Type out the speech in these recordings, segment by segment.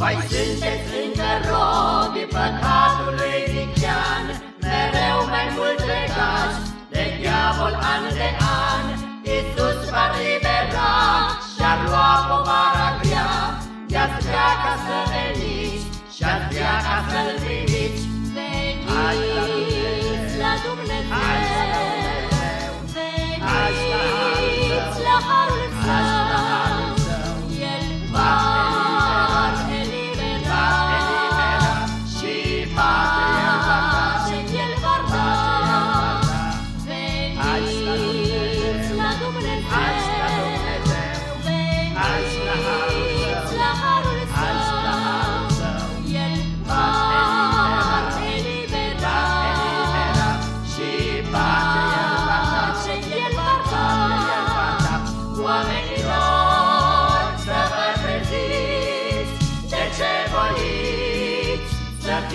Voi sunteți încă robi păcatului viclean, Mereu mai mult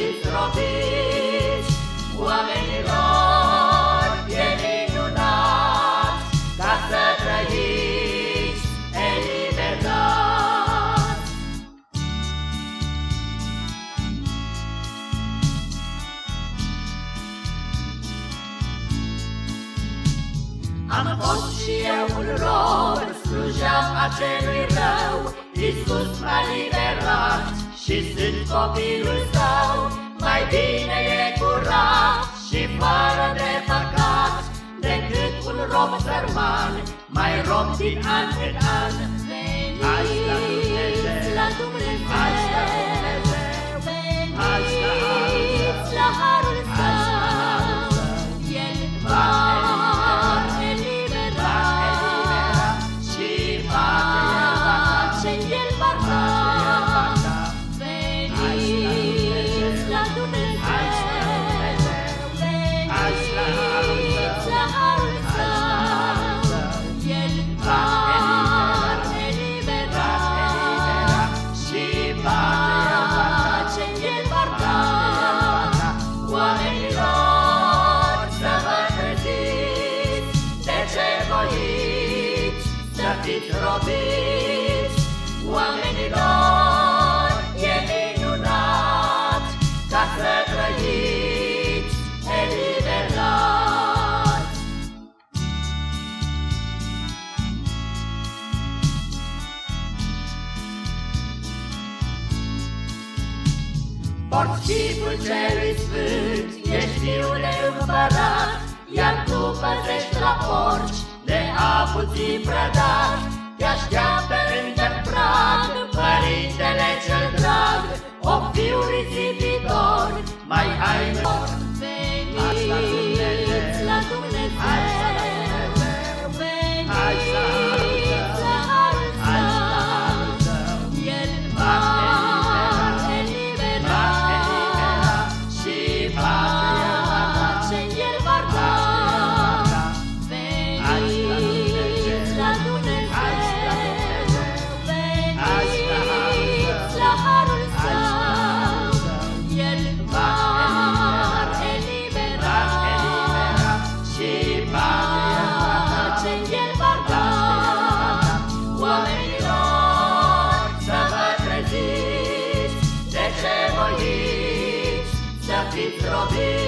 fiți robiți, oamenilor, Am fost și eu un rob, slujeam acelui rău, Iisus m-a liberat și sunt copilul său, mai bine e curat și fără de păcat, decât un rob sărman, mai rob din an în an. Veniți voiți să fiți robiți? Oamenilor, e minunat ca să trăiți eliberați. Porți chipul celui sfânt, ești fiul de împărat, Iar tu păzești la porci, de apuții prădat, Te așteaptă încă I'll be.